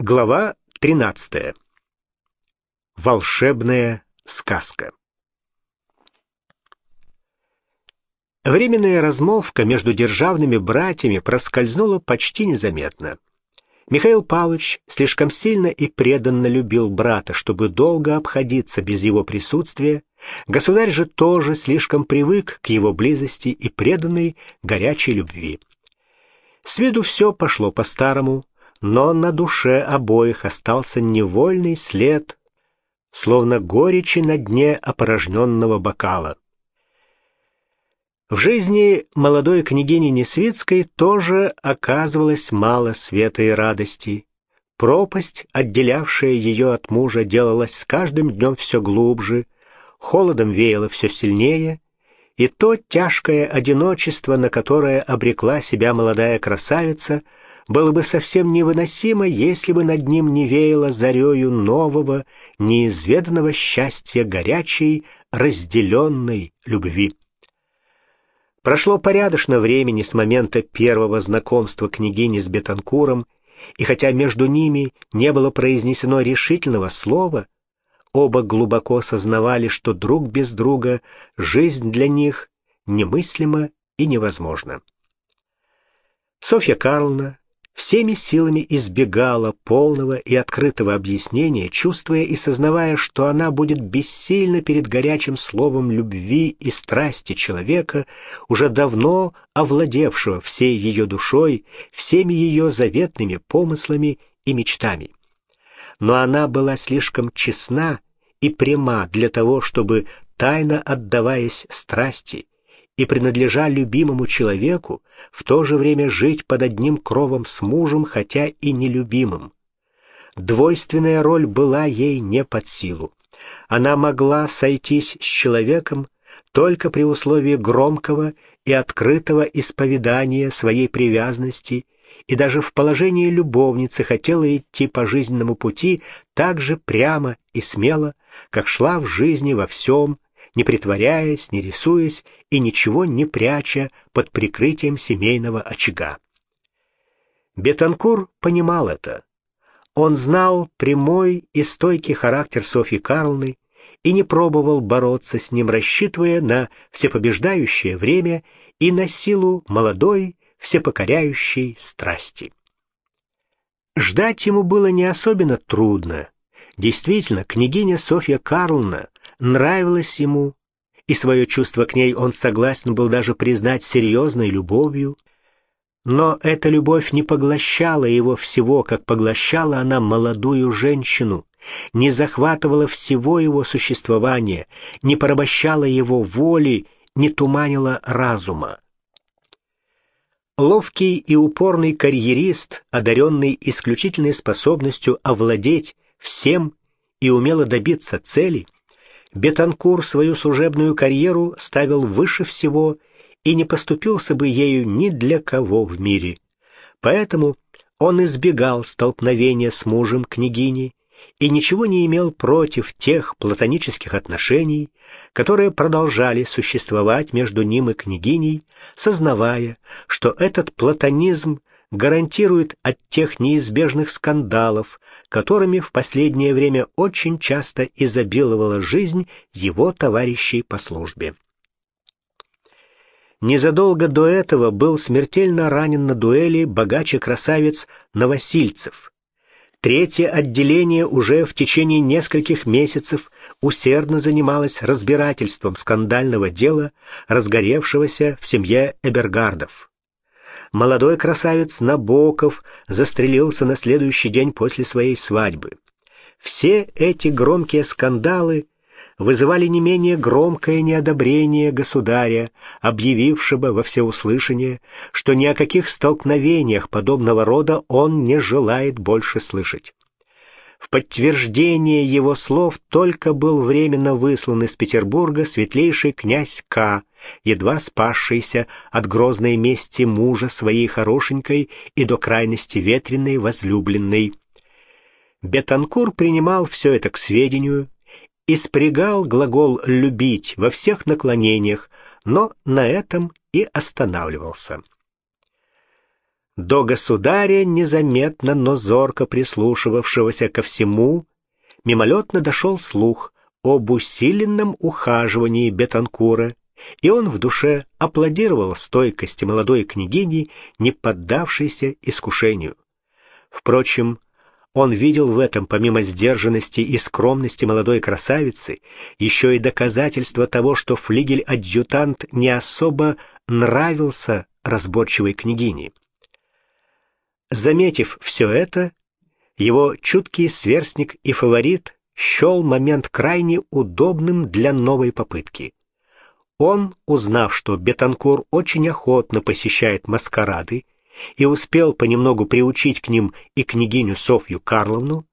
Глава 13. Волшебная сказка. Временная размолвка между державными братьями проскользнула почти незаметно. Михаил Павлович слишком сильно и преданно любил брата, чтобы долго обходиться без его присутствия. Государь же тоже слишком привык к его близости и преданной горячей любви. С виду все пошло по-старому, но на душе обоих остался невольный след, словно горечи на дне опорожненного бокала. В жизни молодой княгини Несвицкой тоже оказывалось мало света и радости. Пропасть, отделявшая ее от мужа, делалась с каждым днем все глубже, холодом веяло все сильнее, и то тяжкое одиночество, на которое обрекла себя молодая красавица, было бы совсем невыносимо, если бы над ним не веяло зарею нового, неизведанного счастья горячей, разделенной любви. Прошло порядочно времени с момента первого знакомства княгини с Бетанкуром, и хотя между ними не было произнесено решительного слова, оба глубоко сознавали, что друг без друга жизнь для них немыслима и невозможна. Софья Карловна всеми силами избегала полного и открытого объяснения, чувствуя и сознавая, что она будет бессильна перед горячим словом любви и страсти человека, уже давно овладевшего всей ее душой, всеми ее заветными помыслами и мечтами. Но она была слишком честна и пряма для того, чтобы, тайно отдаваясь страсти, и принадлежа любимому человеку, в то же время жить под одним кровом с мужем, хотя и нелюбимым. Двойственная роль была ей не под силу. Она могла сойтись с человеком только при условии громкого и открытого исповедания своей привязанности и даже в положении любовницы хотела идти по жизненному пути так же прямо и смело, как шла в жизни во всем, не притворяясь, не рисуясь и ничего не пряча под прикрытием семейного очага. Бетанкур понимал это. Он знал прямой и стойкий характер Софьи Карлны и не пробовал бороться с ним, рассчитывая на всепобеждающее время и на силу молодой, всепокоряющей страсти. Ждать ему было не особенно трудно. Действительно, княгиня Софья Карловна нравилась ему, и свое чувство к ней он согласен был даже признать серьезной любовью. Но эта любовь не поглощала его всего, как поглощала она молодую женщину, не захватывала всего его существования, не порабощала его воли, не туманила разума. Ловкий и упорный карьерист, одаренный исключительной способностью овладеть всем и умело добиться цели — Бетанкур свою служебную карьеру ставил выше всего и не поступился бы ею ни для кого в мире. Поэтому он избегал столкновения с мужем княгини и ничего не имел против тех платонических отношений, которые продолжали существовать между ним и княгиней, сознавая, что этот платонизм гарантирует от тех неизбежных скандалов, которыми в последнее время очень часто изобиловала жизнь его товарищей по службе. Незадолго до этого был смертельно ранен на дуэли богач-красавец Новосильцев. Третье отделение уже в течение нескольких месяцев усердно занималось разбирательством скандального дела, разгоревшегося в семье Эбергардов молодой красавец Набоков застрелился на следующий день после своей свадьбы. Все эти громкие скандалы вызывали не менее громкое неодобрение государя, объявившего во всеуслышание, что ни о каких столкновениях подобного рода он не желает больше слышать. В подтверждение его слов только был временно выслан из Петербурга светлейший князь К., едва спасшийся от грозной мести мужа своей хорошенькой и до крайности ветреной возлюбленной. Бетанкур принимал все это к сведению и спрягал глагол «любить» во всех наклонениях, но на этом и останавливался. До государя незаметно, но зорко прислушивавшегося ко всему, мимолетно дошел слух об усиленном ухаживании Бетанкура, и он в душе аплодировал стойкости молодой княгини, не поддавшейся искушению. Впрочем, он видел в этом, помимо сдержанности и скромности молодой красавицы, еще и доказательство того, что флигель-адъютант не особо нравился разборчивой княгине. Заметив все это, его чуткий сверстник и фаворит счел момент крайне удобным для новой попытки. Он, узнав, что Бетанкур очень охотно посещает маскарады и успел понемногу приучить к ним и княгиню Софью Карловну,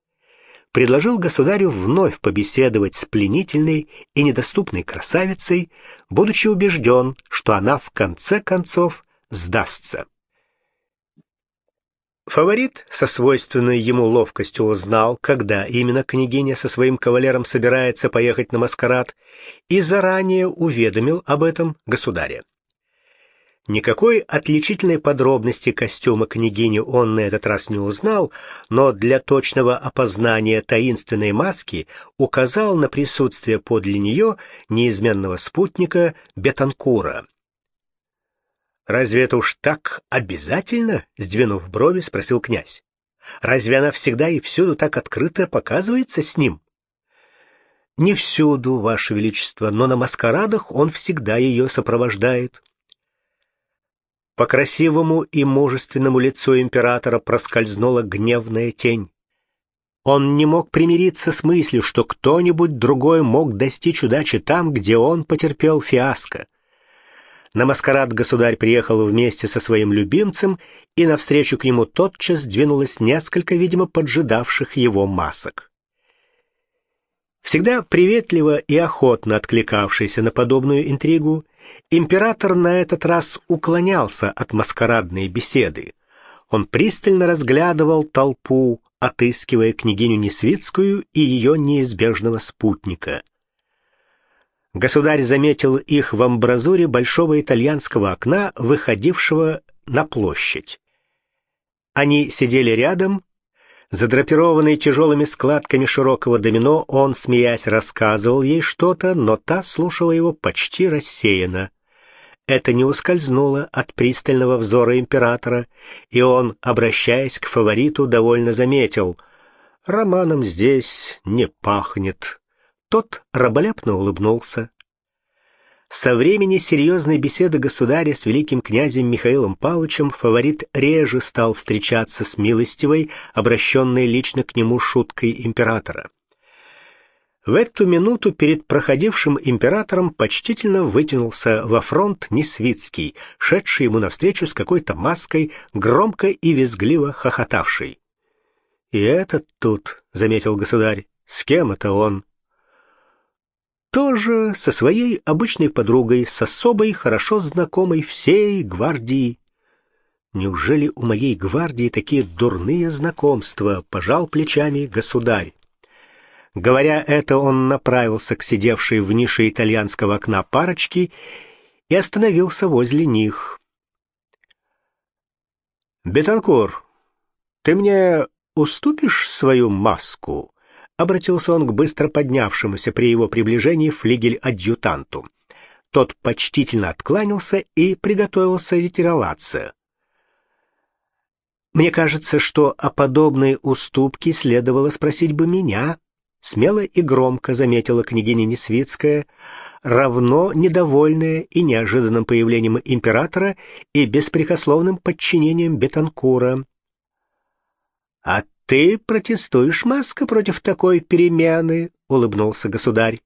предложил государю вновь побеседовать с пленительной и недоступной красавицей, будучи убежден, что она в конце концов сдастся. Фаворит со свойственной ему ловкостью узнал, когда именно княгиня со своим кавалером собирается поехать на маскарад, и заранее уведомил об этом государя. Никакой отличительной подробности костюма княгини он на этот раз не узнал, но для точного опознания таинственной маски указал на присутствие подле нее неизменного спутника Бетанкура. «Разве это уж так обязательно?» — сдвинув брови, спросил князь. «Разве она всегда и всюду так открыто показывается с ним?» «Не всюду, Ваше Величество, но на маскарадах он всегда ее сопровождает». По красивому и мужественному лицу императора проскользнула гневная тень. Он не мог примириться с мыслью, что кто-нибудь другой мог достичь удачи там, где он потерпел фиаско. На маскарад государь приехал вместе со своим любимцем, и навстречу к нему тотчас двинулось несколько, видимо, поджидавших его масок. Всегда приветливо и охотно откликавшийся на подобную интригу, император на этот раз уклонялся от маскарадной беседы. Он пристально разглядывал толпу, отыскивая княгиню Несвицкую и ее неизбежного спутника — Государь заметил их в амбразуре большого итальянского окна, выходившего на площадь. Они сидели рядом, задрапированный тяжелыми складками широкого домино, он, смеясь, рассказывал ей что-то, но та слушала его почти рассеянно. Это не ускользнуло от пристального взора императора, и он, обращаясь к фавориту, довольно заметил — романом здесь не пахнет. Тот раболепно улыбнулся. Со времени серьезной беседы государя с великим князем Михаилом Павловичем фаворит реже стал встречаться с милостивой, обращенной лично к нему шуткой императора. В эту минуту перед проходившим императором почтительно вытянулся во фронт Несвицкий, шедший ему навстречу с какой-то маской, громко и визгливо хохотавший. «И этот тут», — заметил государь, — «с кем это он?» Тоже со своей обычной подругой, с особой, хорошо знакомой всей гвардии. Неужели у моей гвардии такие дурные знакомства, пожал плечами государь. Говоря это, он направился к сидевшей в нише итальянского окна парочке и остановился возле них. «Бетанкур, ты мне уступишь свою маску?» Обратился он к быстро поднявшемуся при его приближении флигель-адъютанту. Тот почтительно откланялся и приготовился ретироваться. Мне кажется, что о подобной уступке следовало спросить бы меня, смело и громко заметила княгиня Несвицкая, равно недовольная и неожиданным появлением императора и беспрекословным подчинением Бетанкура. «А «Ты протестуешь, Маска, против такой перемены?» — улыбнулся государь.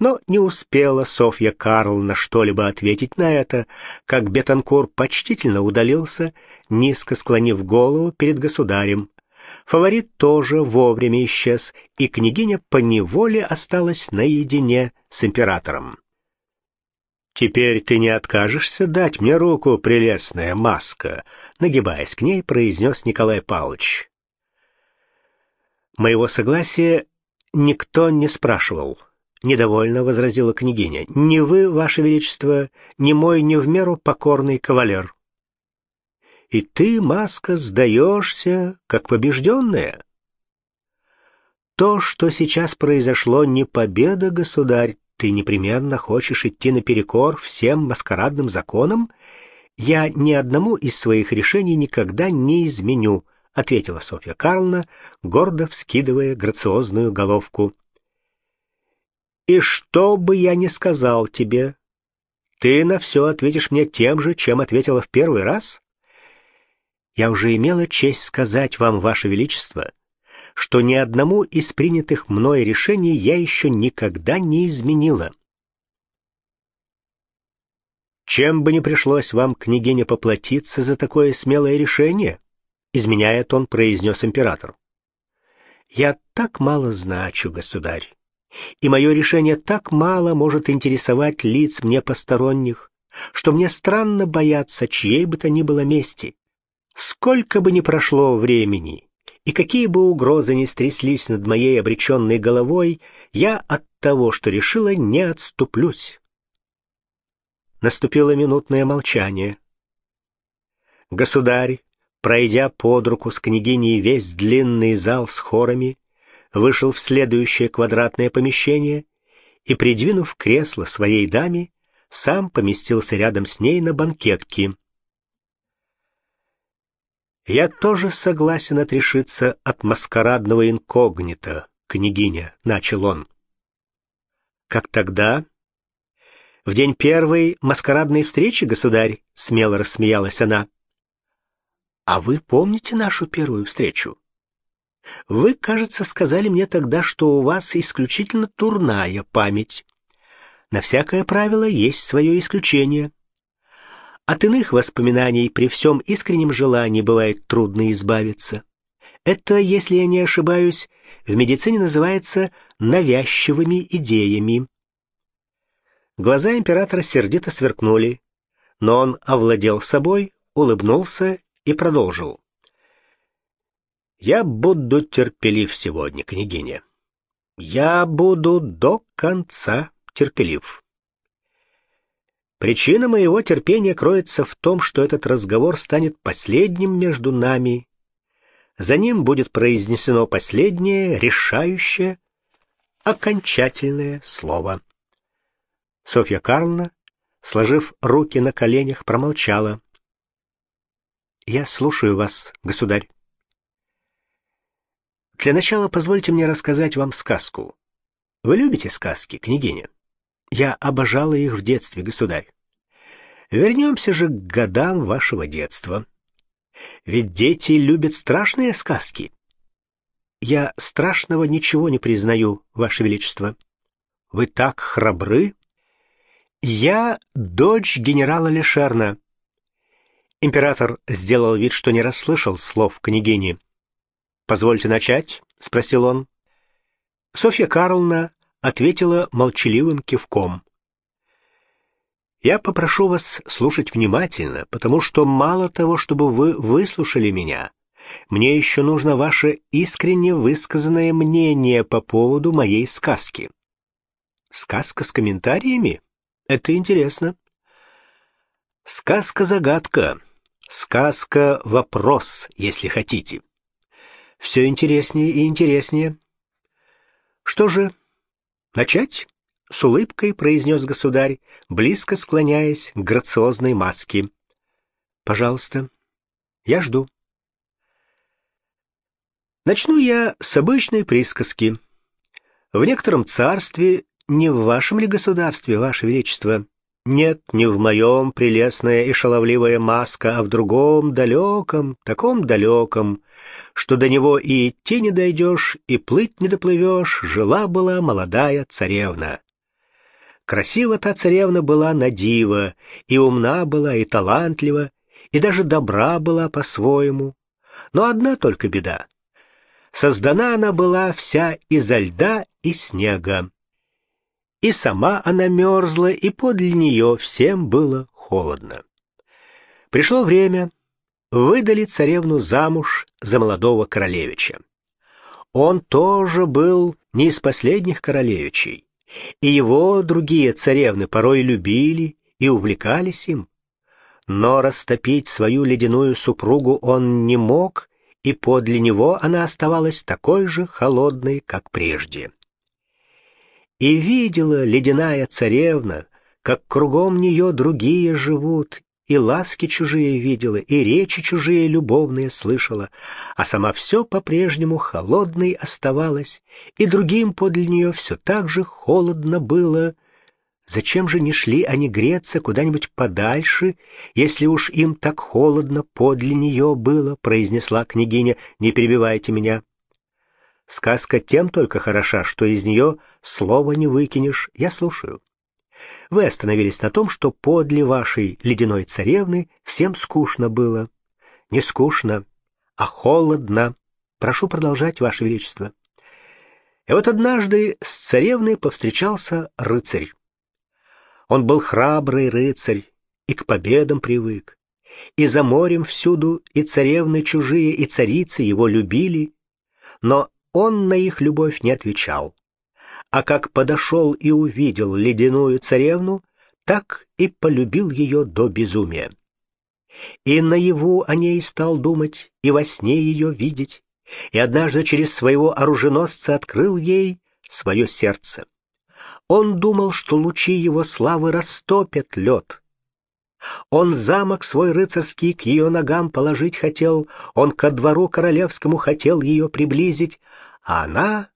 Но не успела Софья Карловна что-либо ответить на это, как Бетанкур почтительно удалился, низко склонив голову перед государем. Фаворит тоже вовремя исчез, и княгиня поневоле осталась наедине с императором. «Теперь ты не откажешься дать мне руку, прелестная маска», — нагибаясь к ней, произнес Николай Павлович. Моего согласия никто не спрашивал. Недовольно возразила княгиня. «Ни вы, ваше величество, ни мой не в меру покорный кавалер». И ты, Маска, сдаешься, как побежденная. То, что сейчас произошло, не победа, государь. Ты непременно хочешь идти наперекор всем маскарадным законам? Я ни одному из своих решений никогда не изменю, ответила Софья Карловна, гордо вскидывая грациозную головку. И что бы я ни сказал тебе, ты на все ответишь мне тем же, чем ответила в первый раз? Я уже имела честь сказать вам, ваше величество, что ни одному из принятых мной решений я еще никогда не изменила. Чем бы ни пришлось вам, княгиня, поплатиться за такое смелое решение, изменяя тон, произнес император. Я так мало значу, государь, и мое решение так мало может интересовать лиц мне посторонних, что мне странно бояться чьей бы то ни было мести. Сколько бы ни прошло времени, и какие бы угрозы ни стряслись над моей обреченной головой, я от того, что решила, не отступлюсь. Наступило минутное молчание. Государь, пройдя под руку с княгиней весь длинный зал с хорами, вышел в следующее квадратное помещение и, придвинув кресло своей даме, сам поместился рядом с ней на банкетке. «Я тоже согласен отрешиться от маскарадного инкогнито, княгиня», — начал он. «Как тогда?» «В день первой маскарадной встречи, государь», — смело рассмеялась она. «А вы помните нашу первую встречу? Вы, кажется, сказали мне тогда, что у вас исключительно турная память. На всякое правило есть свое исключение». От иных воспоминаний при всем искреннем желании бывает трудно избавиться. Это, если я не ошибаюсь, в медицине называется навязчивыми идеями. Глаза императора сердито сверкнули, но он овладел собой, улыбнулся и продолжил. «Я буду терпелив сегодня, княгиня. Я буду до конца терпелив». Причина моего терпения кроется в том, что этот разговор станет последним между нами. За ним будет произнесено последнее, решающее, окончательное слово. Софья Карловна, сложив руки на коленях, промолчала. «Я слушаю вас, государь». «Для начала позвольте мне рассказать вам сказку. Вы любите сказки, княгиня?» Я обожала их в детстве, государь. Вернемся же к годам вашего детства. Ведь дети любят страшные сказки. Я страшного ничего не признаю, ваше величество. Вы так храбры. Я дочь генерала Лешерна. Император сделал вид, что не расслышал слов княгини. «Позвольте начать?» — спросил он. Софья Карловна ответила молчаливым кивком. Я попрошу вас слушать внимательно, потому что мало того, чтобы вы выслушали меня, мне еще нужно ваше искренне высказанное мнение по поводу моей сказки. Сказка с комментариями? Это интересно. Сказка-загадка. Сказка-вопрос, если хотите. Все интереснее и интереснее. Что же, «Начать?» — с улыбкой произнес государь, близко склоняясь к грациозной маске. «Пожалуйста, я жду». Начну я с обычной присказки. В некотором царстве, не в вашем ли государстве, ваше величество, нет, не в моем прелестная и шаловливая маска, а в другом, далеком, таком далеком, что до него и идти не дойдешь, и плыть не доплывешь, жила-была молодая царевна. Красива та царевна была на диво, и умна была, и талантлива, и даже добра была по-своему. Но одна только беда. Создана она была вся изо льда и снега. И сама она мерзла, и подле нее всем было холодно. Пришло время, выдали царевну замуж за молодого королевича. Он тоже был не из последних королевичей, и его другие царевны порой любили и увлекались им. но растопить свою ледяную супругу он не мог, и подле него она оставалась такой же холодной, как прежде. И видела ледяная царевна, как кругом нее другие живут, и ласки чужие видела, и речи чужие любовные слышала, а сама все по-прежнему холодной оставалась, и другим подле нее все так же холодно было. Зачем же не шли они греться куда-нибудь подальше, если уж им так холодно подле нее было, произнесла княгиня, не перебивайте меня. Сказка тем только хороша, что из нее слова не выкинешь, я слушаю. Вы остановились на том, что подле вашей ледяной царевны всем скучно было. Не скучно, а холодно. Прошу продолжать, Ваше Величество. И вот однажды с царевной повстречался рыцарь. Он был храбрый рыцарь и к победам привык. И за морем всюду и царевны чужие, и царицы его любили, но он на их любовь не отвечал а как подошел и увидел ледяную царевну, так и полюбил ее до безумия. И наяву о ней стал думать, и во сне ее видеть, и однажды через своего оруженосца открыл ей свое сердце. Он думал, что лучи его славы растопят лед. Он замок свой рыцарский к ее ногам положить хотел, он ко двору королевскому хотел ее приблизить, а она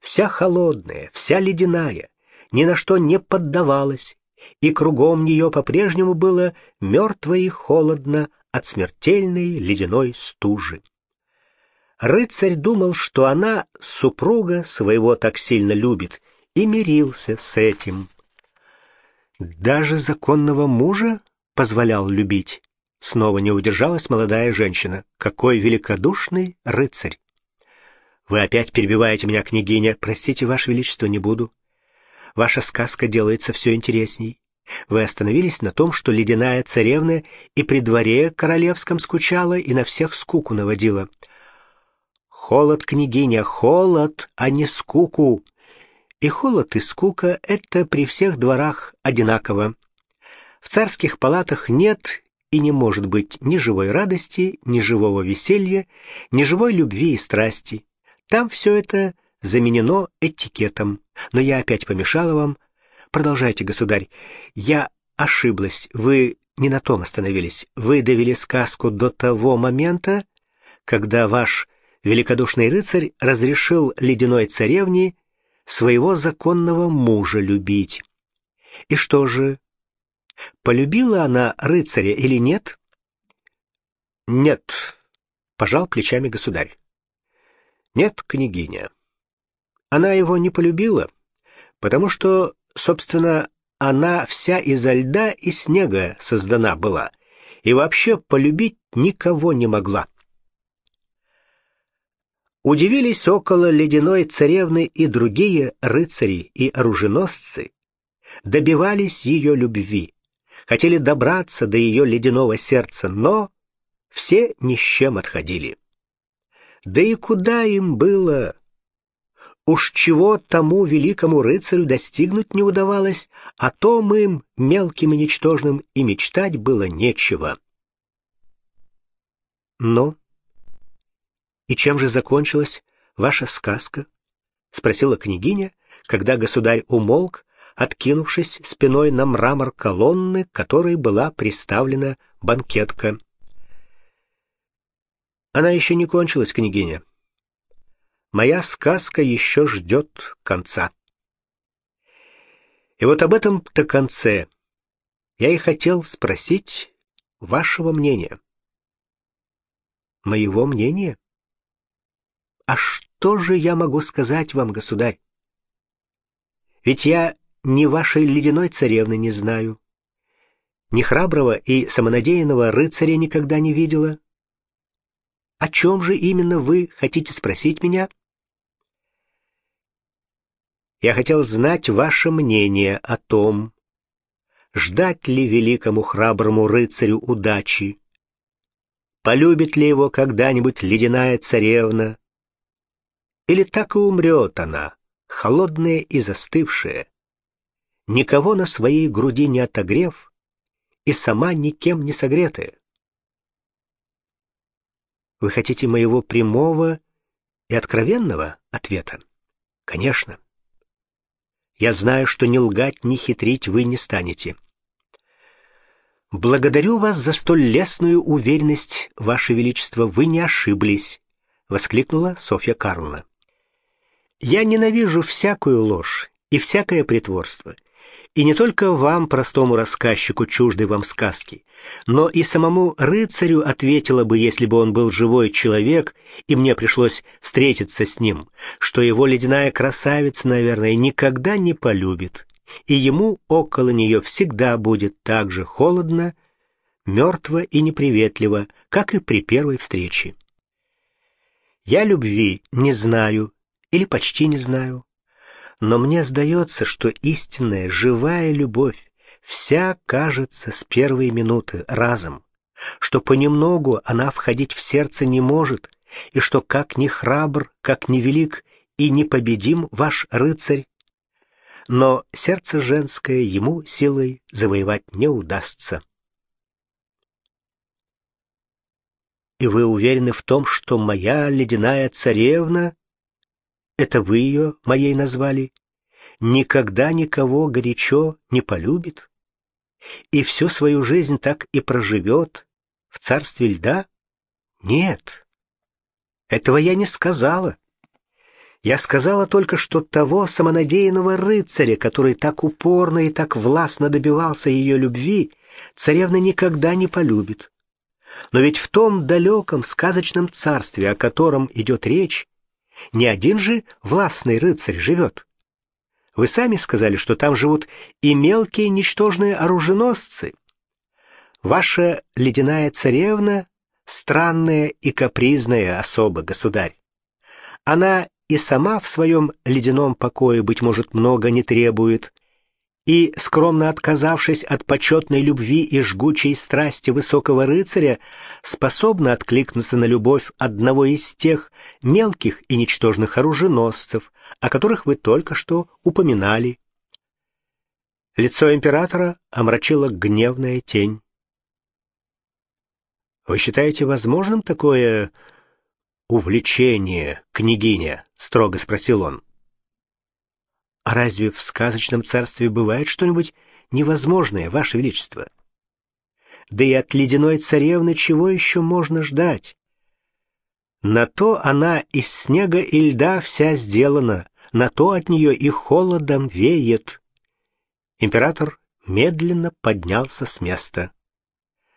вся холодная, вся ледяная, ни на что не поддавалась, и кругом нее по-прежнему было мертво и холодно от смертельной ледяной стужи. Рыцарь думал, что она супруга своего так сильно любит, и мирился с этим. Даже законного мужа позволял любить. Снова не удержалась молодая женщина. Какой великодушный рыцарь! Вы опять перебиваете меня, княгиня. Простите, Ваше Величество, не буду. Ваша сказка делается все интересней. Вы остановились на том, что ледяная царевна и при дворе королевском скучала и на всех скуку наводила. Холод, княгиня, холод, а не скуку. И холод, и скука — это при всех дворах одинаково. В царских палатах нет и не может быть ни живой радости, ни живого веселья, ни живой любви и страсти. Там все это заменено этикетом. Но я опять помешала вам. Продолжайте, государь. Я ошиблась. Вы не на том остановились. Вы довели сказку до того момента, когда ваш великодушный рыцарь разрешил ледяной царевне своего законного мужа любить. И что же, полюбила она рыцаря или нет? Нет, пожал плечами государь. Нет, княгиня. Она его не полюбила, потому что, собственно, она вся изо льда и снега создана была, и вообще полюбить никого не могла. Удивились около ледяной царевны и другие рыцари и оруженосцы, добивались ее любви, хотели добраться до ее ледяного сердца, но все ни с чем отходили. Да и куда им было? Уж чего тому великому рыцарю достигнуть не удавалось, о том им, мелким и ничтожным, и мечтать было нечего. Но и чем же закончилась ваша сказка? спросила княгиня, когда государь умолк, откинувшись спиной на мрамор колонны, которой была приставлена банкетка. Она еще не кончилась, княгиня. Моя сказка еще ждет конца. И вот об этом-то конце я и хотел спросить вашего мнения. Моего мнения? А что же я могу сказать вам, государь? Ведь я ни вашей ледяной царевны не знаю, ни храброго и самонадеянного рыцаря никогда не видела, о чем же именно вы хотите спросить меня? Я хотел знать ваше мнение о том, ждать ли великому храброму рыцарю удачи, полюбит ли его когда-нибудь ледяная царевна, или так и умрет она, холодная и застывшая, никого на своей груди не отогрев и сама никем не согретая. Вы хотите моего прямого и откровенного ответа? Конечно. Я знаю, что ни лгать, ни хитрить вы не станете. Благодарю вас за столь лестную уверенность, ваше величество, вы не ошиблись, воскликнула Софья Карловна. Я ненавижу всякую ложь и всякое притворство. И не только вам, простому рассказчику, чуждой вам сказки, но и самому рыцарю ответила бы, если бы он был живой человек, и мне пришлось встретиться с ним, что его ледяная красавица, наверное, никогда не полюбит, и ему около нее всегда будет так же холодно, мертво и неприветливо, как и при первой встрече. Я любви не знаю или почти не знаю, но мне сдается, что истинная живая любовь вся кажется с первой минуты разом, что понемногу она входить в сердце не может, и что как ни храбр, как ни велик и непобедим ваш рыцарь, но сердце женское ему силой завоевать не удастся. И вы уверены в том, что моя ледяная царевна это вы ее моей назвали, никогда никого горячо не полюбит и всю свою жизнь так и проживет в царстве льда? Нет, этого я не сказала. Я сказала только, что того самонадеянного рыцаря, который так упорно и так властно добивался ее любви, царевна никогда не полюбит. Но ведь в том далеком сказочном царстве, о котором идет речь, не один же властный рыцарь живет. Вы сами сказали, что там живут и мелкие ничтожные оруженосцы. Ваша ледяная царевна — странная и капризная особа, государь. Она и сама в своем ледяном покое, быть может, много не требует, и, скромно отказавшись от почетной любви и жгучей страсти высокого рыцаря, способна откликнуться на любовь одного из тех мелких и ничтожных оруженосцев, о которых вы только что упоминали. Лицо императора омрачила гневная тень. «Вы считаете возможным такое увлечение, княгиня?» — строго спросил он. А разве в сказочном царстве бывает что-нибудь невозможное, Ваше Величество? Да и от ледяной царевны чего еще можно ждать? На то она из снега и льда вся сделана, на то от нее и холодом веет. Император медленно поднялся с места.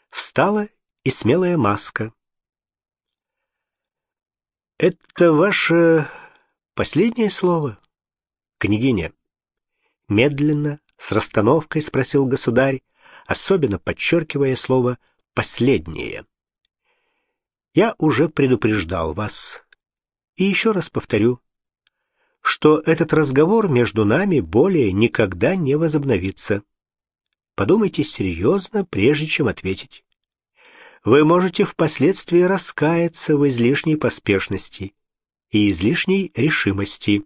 Встала и смелая маска. «Это ваше последнее слово?» «Княгиня». Медленно, с расстановкой спросил государь, особенно подчеркивая слово «последнее». «Я уже предупреждал вас. И еще раз повторю, что этот разговор между нами более никогда не возобновится. Подумайте серьезно, прежде чем ответить. Вы можете впоследствии раскаяться в излишней поспешности и излишней решимости.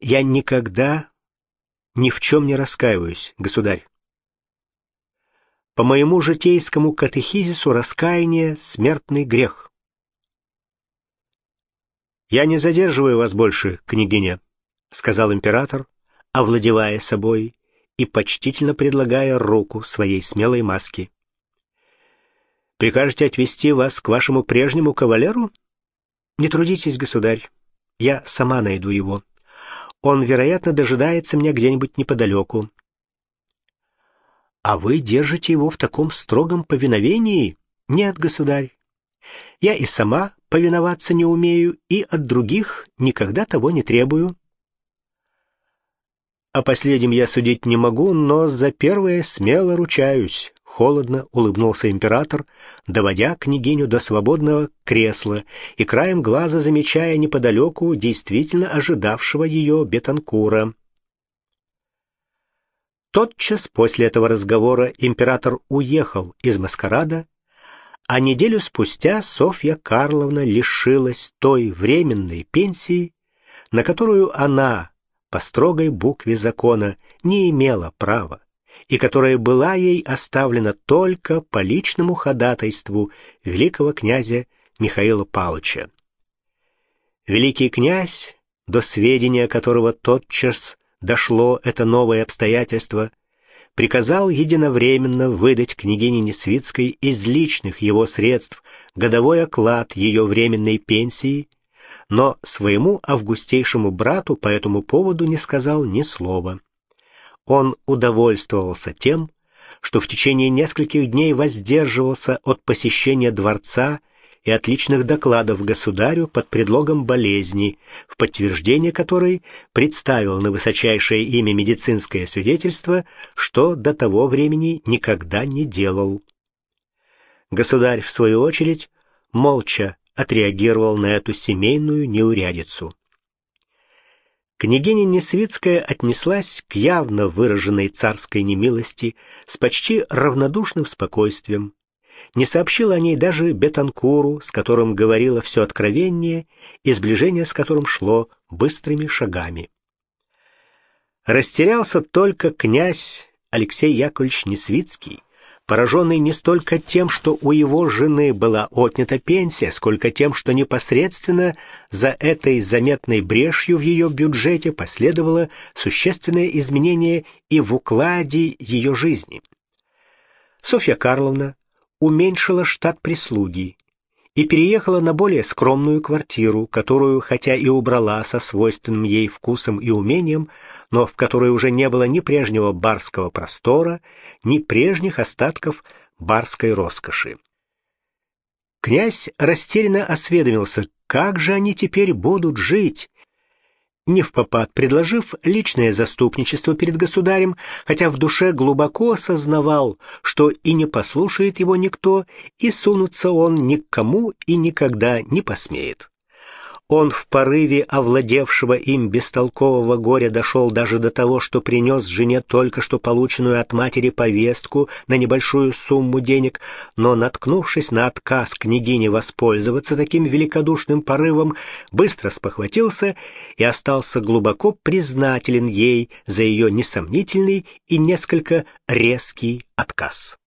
Я никогда ни в чем не раскаиваюсь, государь. По моему житейскому катехизису раскаяние — смертный грех. «Я не задерживаю вас больше, княгиня», — сказал император, овладевая собой и почтительно предлагая руку своей смелой маске. «Прикажете отвести вас к вашему прежнему кавалеру? Не трудитесь, государь, я сама найду его». Он, вероятно, дожидается меня где-нибудь неподалеку. А вы держите его в таком строгом повиновении? Нет, государь. Я и сама повиноваться не умею, и от других никогда того не требую. О последнем я судить не могу, но за первое смело ручаюсь холодно улыбнулся император, доводя княгиню до свободного кресла и краем глаза замечая неподалеку действительно ожидавшего ее Бетанкура. Тотчас после этого разговора император уехал из маскарада, а неделю спустя Софья Карловна лишилась той временной пенсии, на которую она, по строгой букве закона, не имела права и которая была ей оставлена только по личному ходатайству великого князя Михаила Павловича. Великий князь, до сведения которого тотчас дошло это новое обстоятельство, приказал единовременно выдать княгине Несвицкой из личных его средств годовой оклад ее временной пенсии, но своему августейшему брату по этому поводу не сказал ни слова. Он удовольствовался тем, что в течение нескольких дней воздерживался от посещения дворца и отличных докладов государю под предлогом болезни, в подтверждение которой представил на высочайшее имя медицинское свидетельство, что до того времени никогда не делал. Государь, в свою очередь, молча отреагировал на эту семейную неурядицу. Княгиня Несвицкая отнеслась к явно выраженной царской немилости с почти равнодушным спокойствием, не сообщила о ней даже Бетанкуру, с которым говорила все откровение и сближение с которым шло быстрыми шагами. Растерялся только князь Алексей Яковлевич Несвицкий, пораженный не столько тем, что у его жены была отнята пенсия, сколько тем, что непосредственно за этой заметной брешью в ее бюджете последовало существенное изменение и в укладе ее жизни. Софья Карловна уменьшила штат прислуги и переехала на более скромную квартиру, которую, хотя и убрала со свойственным ей вкусом и умением, но в которой уже не было ни прежнего барского простора, ни прежних остатков барской роскоши. Князь растерянно осведомился, как же они теперь будут жить, не в попад предложив личное заступничество перед государем, хотя в душе глубоко осознавал, что и не послушает его никто, и сунуться он никому и никогда не посмеет. Он в порыве овладевшего им бестолкового горя дошел даже до того, что принес жене только что полученную от матери повестку на небольшую сумму денег, но, наткнувшись на отказ княгини воспользоваться таким великодушным порывом, быстро спохватился и остался глубоко признателен ей за ее несомнительный и несколько резкий отказ.